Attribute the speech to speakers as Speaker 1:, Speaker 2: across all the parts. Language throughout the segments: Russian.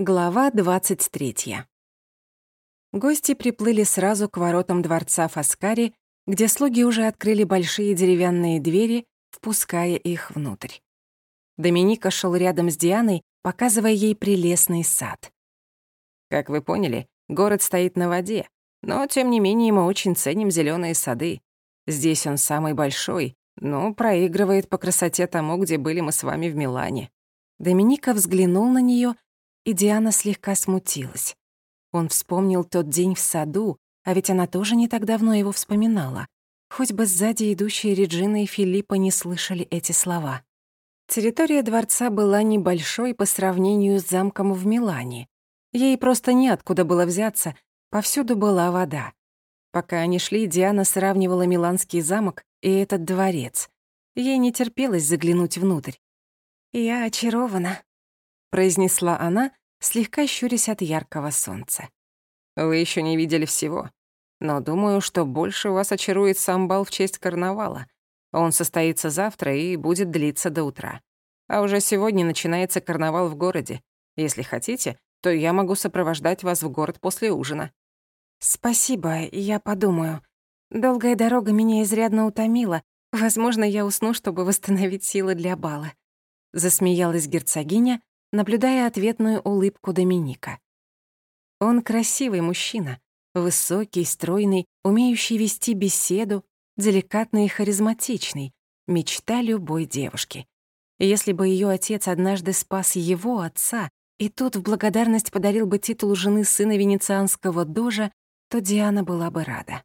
Speaker 1: Глава 23. Гости приплыли сразу к воротам дворца Фаскари, где слуги уже открыли большие деревянные двери, впуская их внутрь. Доминика шел рядом с Дианой, показывая ей прелестный сад. Как вы поняли, город стоит на воде, но, тем не менее, мы очень ценим зеленые сады. Здесь он самый большой, но проигрывает по красоте тому, где были мы с вами в Милане. Доминика взглянул на нее и Диана слегка смутилась. Он вспомнил тот день в саду, а ведь она тоже не так давно его вспоминала. Хоть бы сзади идущие Реджина и Филиппа не слышали эти слова. Территория дворца была небольшой по сравнению с замком в Милане. Ей просто неоткуда было взяться, повсюду была вода. Пока они шли, Диана сравнивала Миланский замок и этот дворец. Ей не терпелось заглянуть внутрь. «Я очарована», произнесла она, слегка щурясь от яркого солнца. «Вы еще не видели всего, но думаю, что больше вас очарует сам бал в честь карнавала. Он состоится завтра и будет длиться до утра. А уже сегодня начинается карнавал в городе. Если хотите, то я могу сопровождать вас в город после ужина». «Спасибо, я подумаю. Долгая дорога меня изрядно утомила. Возможно, я усну, чтобы восстановить силы для бала». Засмеялась герцогиня, наблюдая ответную улыбку Доминика. Он красивый мужчина, высокий, стройный, умеющий вести беседу, деликатный и харизматичный, мечта любой девушки. Если бы ее отец однажды спас его отца и тут в благодарность подарил бы титул жены сына венецианского дожа, то Диана была бы рада.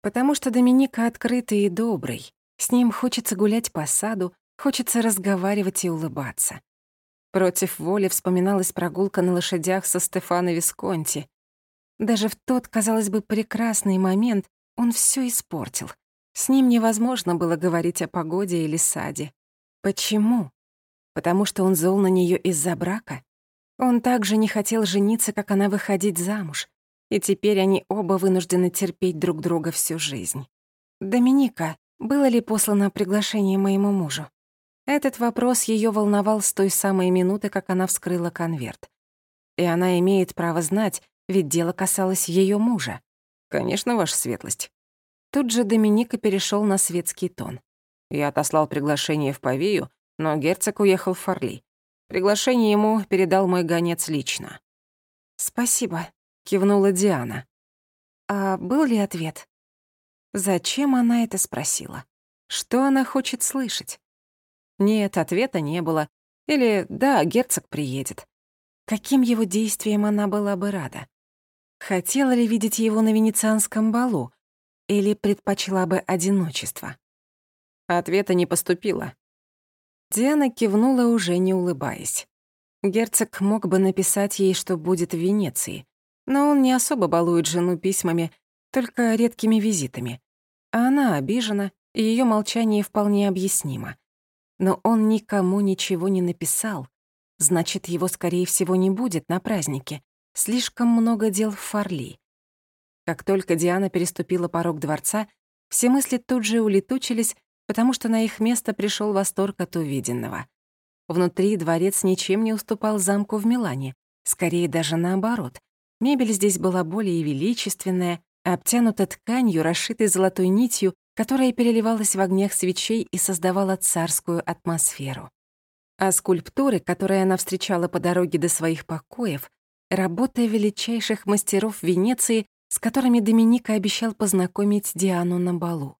Speaker 1: Потому что Доминика открытый и добрый, с ним хочется гулять по саду, хочется разговаривать и улыбаться. Против воли вспоминалась прогулка на лошадях со Стефано Висконти. Даже в тот, казалось бы, прекрасный момент он все испортил. С ним невозможно было говорить о погоде или саде. Почему? Потому что он зол на нее из-за брака? Он также не хотел жениться, как она выходить замуж. И теперь они оба вынуждены терпеть друг друга всю жизнь. «Доминика, было ли послано приглашение моему мужу?» Этот вопрос ее волновал с той самой минуты, как она вскрыла конверт. И она имеет право знать, ведь дело касалось ее мужа. «Конечно, ваша светлость». Тут же Доминика перешел на светский тон. Я отослал приглашение в Павию, но герцог уехал в Фарли. Приглашение ему передал мой гонец лично. «Спасибо», — кивнула Диана. «А был ли ответ?» Зачем она это спросила? Что она хочет слышать? Нет, ответа не было. Или «да, герцог приедет». Каким его действием она была бы рада? Хотела ли видеть его на венецианском балу? Или предпочла бы одиночество? Ответа не поступило. Диана кивнула, уже не улыбаясь. Герцог мог бы написать ей, что будет в Венеции, но он не особо балует жену письмами, только редкими визитами. А она обижена, и её молчание вполне объяснимо. Но он никому ничего не написал. Значит, его, скорее всего, не будет на празднике. Слишком много дел в Фарли. Как только Диана переступила порог дворца, все мысли тут же улетучились, потому что на их место пришел восторг от увиденного. Внутри дворец ничем не уступал замку в Милане, скорее даже наоборот. Мебель здесь была более величественная, обтянута тканью, расшитой золотой нитью которая переливалась в огнях свечей и создавала царскую атмосферу. А скульптуры, которые она встречала по дороге до своих покоев, работа величайших мастеров Венеции, с которыми Доминика обещал познакомить Диану на балу.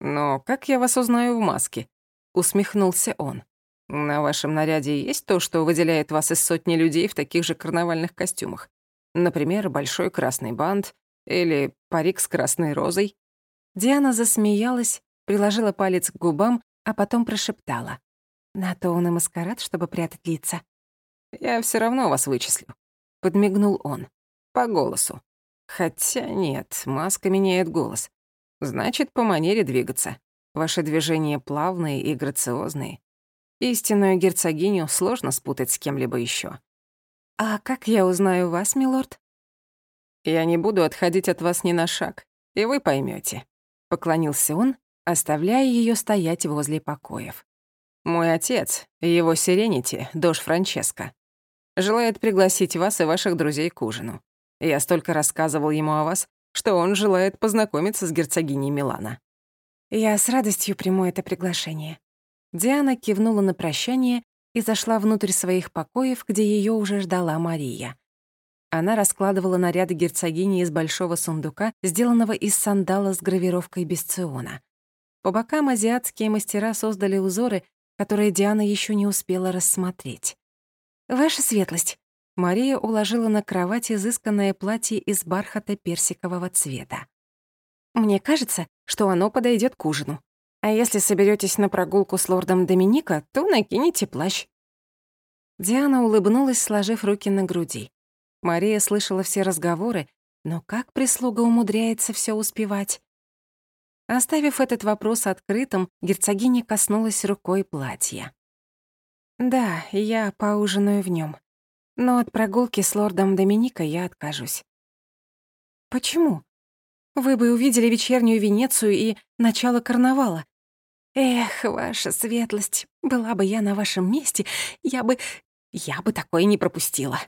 Speaker 1: «Но как я вас узнаю в маске?» — усмехнулся он. «На вашем наряде есть то, что выделяет вас из сотни людей в таких же карнавальных костюмах? Например, большой красный бант или парик с красной розой?» Диана засмеялась, приложила палец к губам, а потом прошептала. «На то он и маскарад, чтобы прятать лица». «Я все равно вас вычислю», — подмигнул он. «По голосу. Хотя нет, маска меняет голос. Значит, по манере двигаться. Ваши движения плавные и грациозные. Истинную герцогиню сложно спутать с кем-либо еще. «А как я узнаю вас, милорд?» «Я не буду отходить от вас ни на шаг, и вы поймете. — поклонился он, оставляя ее стоять возле покоев. «Мой отец, его Сиренити, дож Франческо». желает пригласить вас и ваших друзей к ужину. Я столько рассказывал ему о вас, что он желает познакомиться с герцогиней Милана». «Я с радостью приму это приглашение». Диана кивнула на прощание и зашла внутрь своих покоев, где ее уже ждала Мария. Она раскладывала наряды герцогини из большого сундука, сделанного из сандала с гравировкой Бесциона. По бокам азиатские мастера создали узоры, которые Диана еще не успела рассмотреть. «Ваша светлость!» Мария уложила на кровать изысканное платье из бархата персикового цвета. «Мне кажется, что оно подойдет к ужину. А если соберетесь на прогулку с лордом Доминика, то накинете плащ». Диана улыбнулась, сложив руки на груди. Мария слышала все разговоры, но как прислуга умудряется все успевать? Оставив этот вопрос открытым, герцогиня коснулась рукой платья. «Да, я поужинаю в нем, но от прогулки с лордом Доминика я откажусь». «Почему? Вы бы увидели вечернюю Венецию и начало карнавала. Эх, ваша светлость, была бы я на вашем месте, я бы... я бы такое не пропустила».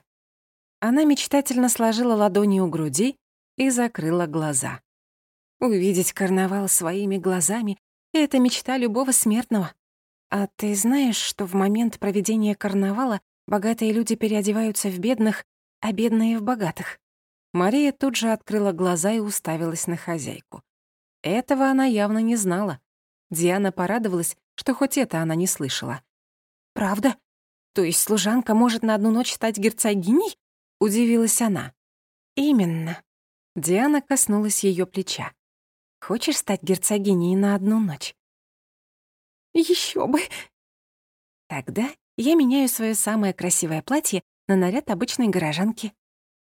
Speaker 1: Она мечтательно сложила ладони у груди и закрыла глаза. Увидеть карнавал своими глазами — это мечта любого смертного. А ты знаешь, что в момент проведения карнавала богатые люди переодеваются в бедных, а бедные — в богатых? Мария тут же открыла глаза и уставилась на хозяйку. Этого она явно не знала. Диана порадовалась, что хоть это она не слышала. «Правда? То есть служанка может на одну ночь стать герцогиней?» — удивилась она. «Именно». Диана коснулась ее плеча. Хочешь стать герцогиней на одну ночь? Еще бы. Тогда я меняю свое самое красивое платье на наряд обычной горожанки.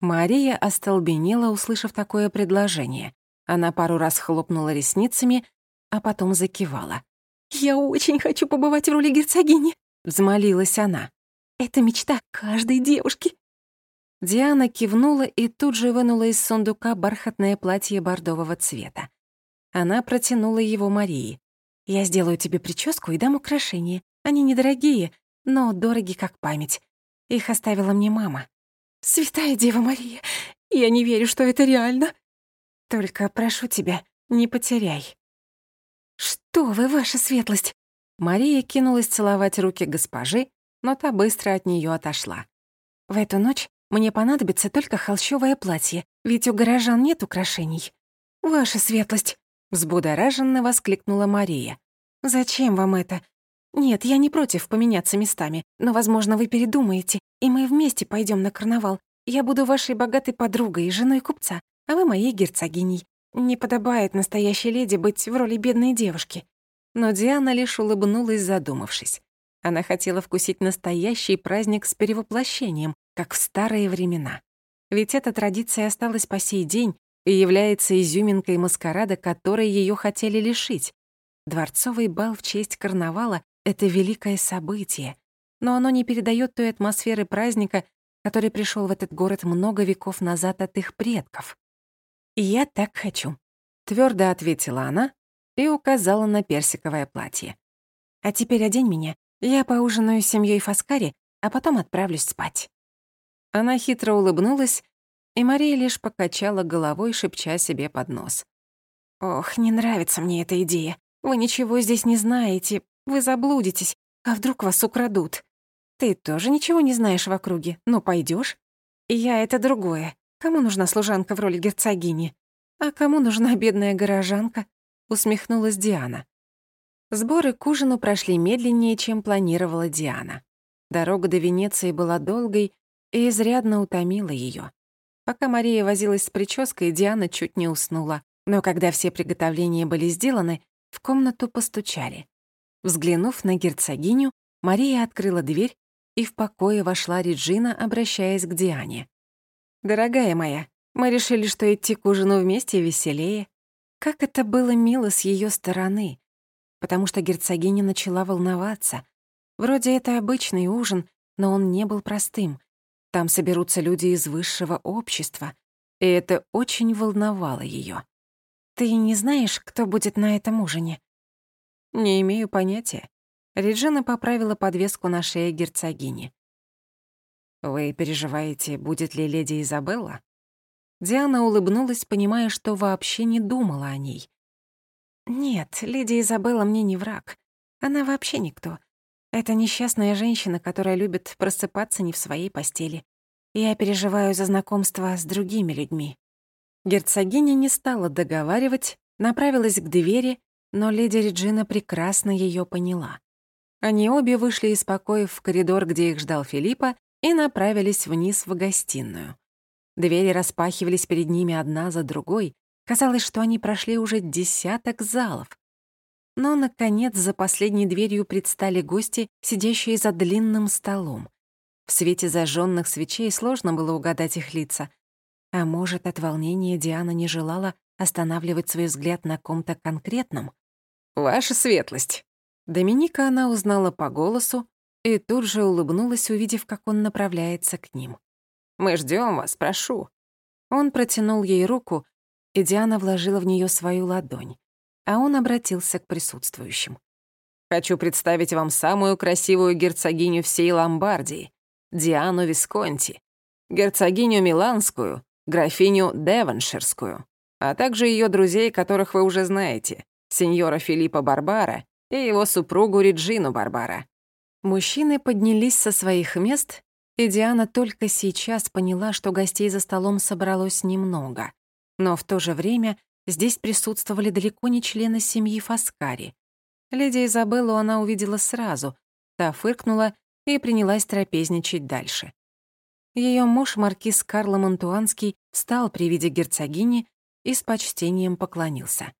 Speaker 1: Мария остолбенела, услышав такое предложение. Она пару раз хлопнула ресницами, а потом закивала. «Я очень хочу побывать в роли герцогини», — взмолилась она. «Это мечта каждой девушки». Диана кивнула и тут же вынула из сундука бархатное платье бордового цвета. Она протянула его Марии. «Я сделаю тебе прическу и дам украшения. Они недорогие, но дороги как память. Их оставила мне мама». «Святая Дева Мария, я не верю, что это реально». «Только прошу тебя, не потеряй». «Что вы, ваша светлость?» Мария кинулась целовать руки госпожи, но та быстро от нее отошла. «В эту ночь мне понадобится только холщовое платье, ведь у горожан нет украшений. Ваша светлость, Взбудораженно воскликнула Мария. «Зачем вам это? Нет, я не против поменяться местами, но, возможно, вы передумаете, и мы вместе пойдем на карнавал. Я буду вашей богатой подругой и женой купца, а вы моей герцогиней. Не подобает настоящей леди быть в роли бедной девушки». Но Диана лишь улыбнулась, задумавшись. Она хотела вкусить настоящий праздник с перевоплощением, как в старые времена. Ведь эта традиция осталась по сей день, и является изюминкой маскарада, которой ее хотели лишить. Дворцовый бал в честь карнавала — это великое событие, но оно не передает той атмосферы праздника, который пришел в этот город много веков назад от их предков. «И я так хочу», — твердо ответила она и указала на персиковое платье. «А теперь одень меня, я поужинаю с семьей Фаскари, а потом отправлюсь спать». Она хитро улыбнулась и Мария лишь покачала головой, шепча себе под нос. «Ох, не нравится мне эта идея. Вы ничего здесь не знаете, вы заблудитесь, а вдруг вас украдут? Ты тоже ничего не знаешь в округе, но пойдешь? Я — это другое. Кому нужна служанка в роли герцогини? А кому нужна бедная горожанка?» — усмехнулась Диана. Сборы к ужину прошли медленнее, чем планировала Диана. Дорога до Венеции была долгой и изрядно утомила ее. Пока Мария возилась с прической, Диана чуть не уснула. Но когда все приготовления были сделаны, в комнату постучали. Взглянув на герцогиню, Мария открыла дверь, и в покое вошла Реджина, обращаясь к Диане. «Дорогая моя, мы решили, что идти к ужину вместе веселее. Как это было мило с ее стороны, потому что герцогиня начала волноваться. Вроде это обычный ужин, но он не был простым. Там соберутся люди из высшего общества, и это очень волновало ее. «Ты не знаешь, кто будет на этом ужине?» «Не имею понятия». Реджина поправила подвеску на шее герцогини. Вы переживаете, будет ли леди Изабелла? Диана улыбнулась, понимая, что вообще не думала о ней. Нет, леди Изабелла мне не враг. Она вообще никто. Это несчастная женщина, которая любит просыпаться не в своей постели. Я переживаю за знакомство с другими людьми. Герцогиня не стала договаривать, направилась к двери, но леди Реджина прекрасно ее поняла. Они обе вышли из покоев в коридор, где их ждал Филиппа, и направились вниз в гостиную. Двери распахивались перед ними одна за другой. Казалось, что они прошли уже десяток залов. Но, наконец, за последней дверью предстали гости, сидящие за длинным столом. В свете зажженных свечей сложно было угадать их лица. А может, от волнения Диана не желала останавливать свой взгляд на ком-то конкретном? «Ваша светлость!» Доминика она узнала по голосу и тут же улыбнулась, увидев, как он направляется к ним. «Мы ждем вас, прошу». Он протянул ей руку, и Диана вложила в нее свою ладонь, а он обратился к присутствующим. «Хочу представить вам самую красивую герцогиню всей Ломбардии, Диану Висконти, герцогиню Миланскую, графиню Девонширскую, а также ее друзей, которых вы уже знаете, сеньора Филиппа Барбара и его супругу Реджину Барбара. Мужчины поднялись со своих мест, и Диана только сейчас поняла, что гостей за столом собралось немного. Но в то же время здесь присутствовали далеко не члены семьи Фаскари. Леди Изабеллу она увидела сразу, та фыркнула и принялась трапезничать дальше. Ее муж, маркиз Карло Монтуанский, встал при виде герцогини и с почтением поклонился.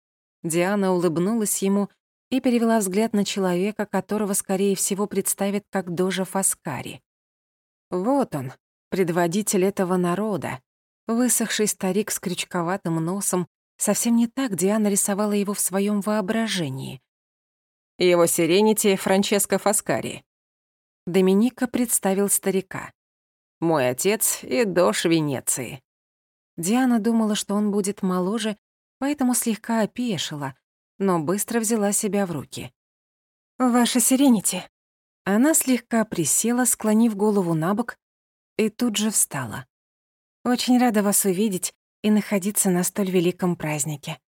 Speaker 1: Диана улыбнулась ему и перевела взгляд на человека, которого, скорее всего, представит как Дожа Фаскари. Вот он, предводитель этого народа, высохший старик с крючковатым носом, совсем не так Диана рисовала его в своем воображении. Его сиренити Франческо Фаскари, Доминика представил старика. «Мой отец и Дош Венеции». Диана думала, что он будет моложе, поэтому слегка опешила, но быстро взяла себя в руки. «Ваша сирените». Она слегка присела, склонив голову на бок, и тут же встала. «Очень рада вас увидеть и находиться на столь великом празднике».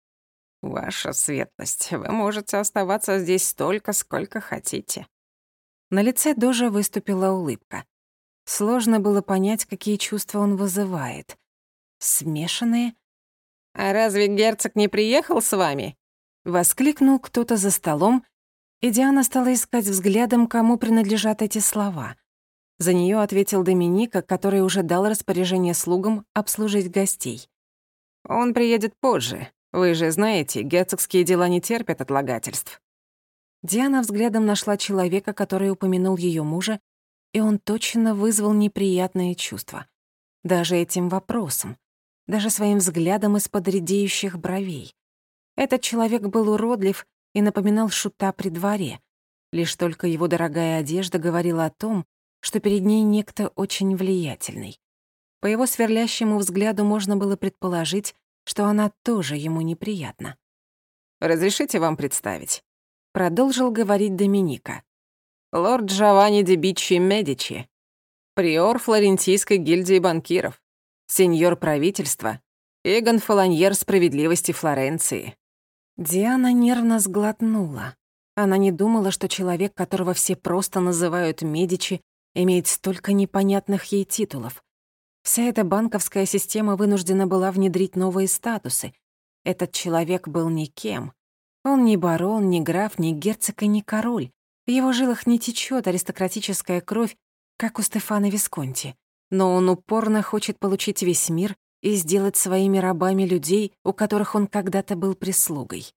Speaker 1: «Ваша светлость, вы можете оставаться здесь столько, сколько хотите», на лице Дожа выступила улыбка. Сложно было понять, какие чувства он вызывает. Смешанные. «А разве герцог не приехал с вами?» Воскликнул кто-то за столом, и Диана стала искать взглядом, кому принадлежат эти слова. За нее ответил Доминика, который уже дал распоряжение слугам обслужить гостей. «Он приедет позже. Вы же знаете, герцогские дела не терпят отлагательств». Диана взглядом нашла человека, который упомянул ее мужа, и он точно вызвал неприятные чувства. Даже этим вопросом, даже своим взглядом из-под редеющих бровей. Этот человек был уродлив и напоминал шута при дворе. Лишь только его дорогая одежда говорила о том, что перед ней некто очень влиятельный. По его сверлящему взгляду можно было предположить, что она тоже ему неприятна. «Разрешите вам представить?» Продолжил говорить Доминика. Лорд Джованни де Бичи Медичи, приор Флорентийской гильдии банкиров, сеньор правительства и гонфолоньер справедливости Флоренции. Диана нервно сглотнула. Она не думала, что человек, которого все просто называют Медичи, имеет столько непонятных ей титулов. Вся эта банковская система вынуждена была внедрить новые статусы. Этот человек был никем. Он не барон, не граф, не герцог и не король. В его жилах не течет аристократическая кровь, как у Стефана Висконти. Но он упорно хочет получить весь мир и сделать своими рабами людей, у которых он когда-то был прислугой.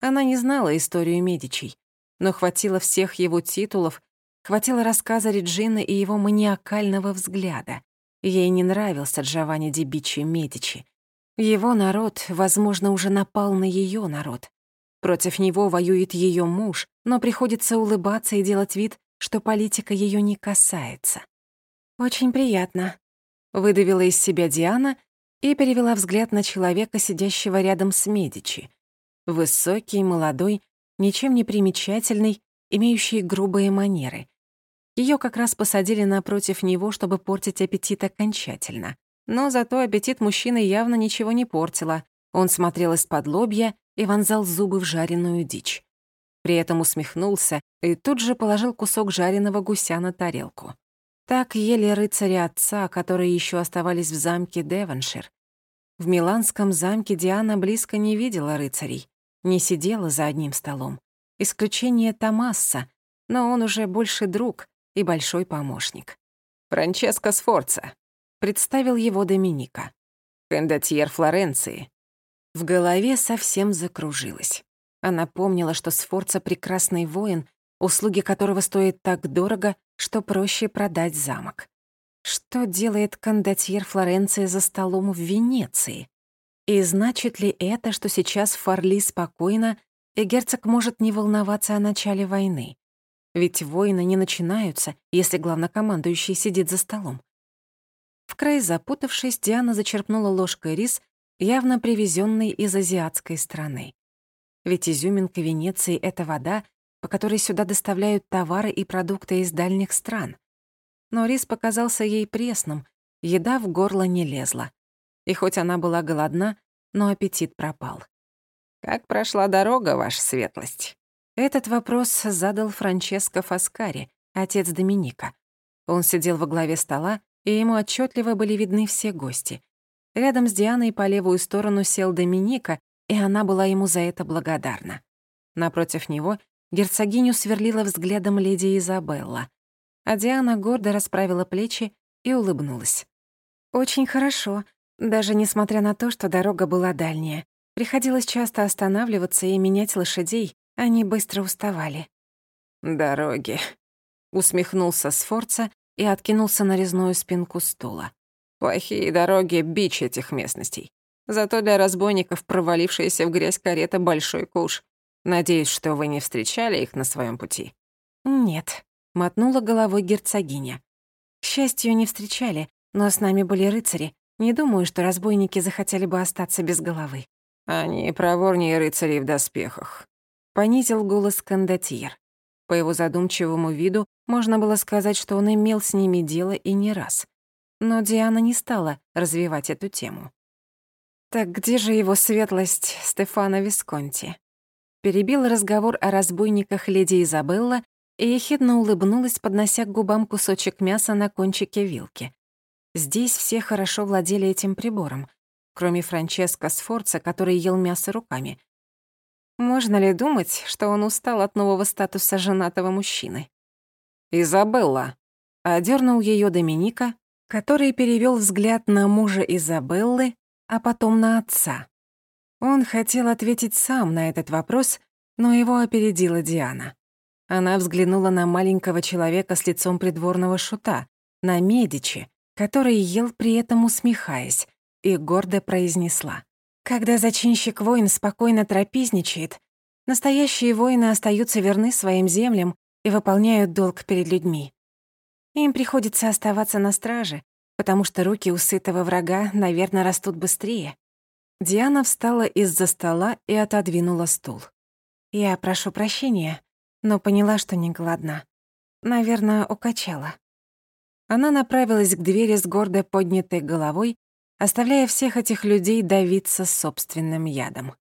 Speaker 1: Она не знала историю Медичей, но хватило всех его титулов, хватило рассказа Реджины и его маниакального взгляда. Ей не нравился Джованни Ди Бичи Медичи. Его народ, возможно, уже напал на ее народ. Против него воюет ее муж, но приходится улыбаться и делать вид, что политика ее не касается. «Очень приятно», — выдавила из себя Диана и перевела взгляд на человека, сидящего рядом с Медичи. Высокий, молодой, ничем не примечательный, имеющий грубые манеры. Ее как раз посадили напротив него, чтобы портить аппетит окончательно. Но зато аппетит мужчины явно ничего не портило. Он смотрел из-под лобья и вонзал зубы в жареную дичь. При этом усмехнулся и тут же положил кусок жареного гуся на тарелку. Так ели рыцари отца, которые еще оставались в замке Девоншир. В Миланском замке Диана близко не видела рыцарей, не сидела за одним столом. Исключение Томаса, но он уже больше друг и большой помощник. «Франческо Сфорца», — представил его Доминика. «Кондотьер Флоренции». В голове совсем закружилось. Она помнила, что Сфорца — прекрасный воин, услуги которого стоят так дорого, что проще продать замок. Что делает кондотьер Флоренции за столом в Венеции? И значит ли это, что сейчас Фарли спокойно, и герцог может не волноваться о начале войны? Ведь войны не начинаются, если главнокомандующий сидит за столом. В край запутавшись, Диана зачерпнула ложкой рис, явно привезенный из азиатской страны. Ведь изюминка Венеции — это вода, по которой сюда доставляют товары и продукты из дальних стран. Но рис показался ей пресным, еда в горло не лезла. И хоть она была голодна, но аппетит пропал. «Как прошла дорога, ваша светлость?» Этот вопрос задал Франческо Фаскари, отец Доминика. Он сидел во главе стола, и ему отчетливо были видны все гости. Рядом с Дианой по левую сторону сел Доминика, и она была ему за это благодарна. Напротив него Герцогиню сверлила взглядом леди Изабелла, а Диана гордо расправила плечи и улыбнулась. «Очень хорошо, даже несмотря на то, что дорога была дальняя. Приходилось часто останавливаться и менять лошадей, они быстро уставали». «Дороги», — усмехнулся Сфорца и откинулся на резную спинку стула. «Плохие дороги — бич этих местностей. Зато для разбойников провалившаяся в грязь карета — большой куш. Надеюсь, что вы не встречали их на своем пути». «Нет», — мотнула головой герцогиня. «К счастью, не встречали, но с нами были рыцари. Не думаю, что разбойники захотели бы остаться без головы». «Они проворнее рыцарей в доспехах», — понизил голос кондотьер. По его задумчивому виду можно было сказать, что он имел с ними дело и не раз. Но Диана не стала развивать эту тему. «Так где же его светлость Стефана Висконти?» перебил разговор о разбойниках леди Изабелла и ехидно улыбнулась, поднося к губам кусочек мяса на кончике вилки. Здесь все хорошо владели этим прибором, кроме Франческо Сфорца, который ел мясо руками. Можно ли думать, что он устал от нового статуса женатого мужчины? «Изабелла», — одернул ее Доминика, который перевел взгляд на мужа Изабеллы, а потом на отца. Он хотел ответить сам на этот вопрос, но его опередила Диана. Она взглянула на маленького человека с лицом придворного шута, на Медичи, который ел при этом усмехаясь, и гордо произнесла. «Когда зачинщик войн спокойно трапезничает, настоящие воины остаются верны своим землям и выполняют долг перед людьми. Им приходится оставаться на страже, потому что руки у сытого врага, наверное, растут быстрее. Диана встала из-за стола и отодвинула стул. «Я прошу прощения, но поняла, что не голодна. Наверное, укачала». Она направилась к двери с гордо поднятой головой, оставляя всех этих людей давиться собственным ядом.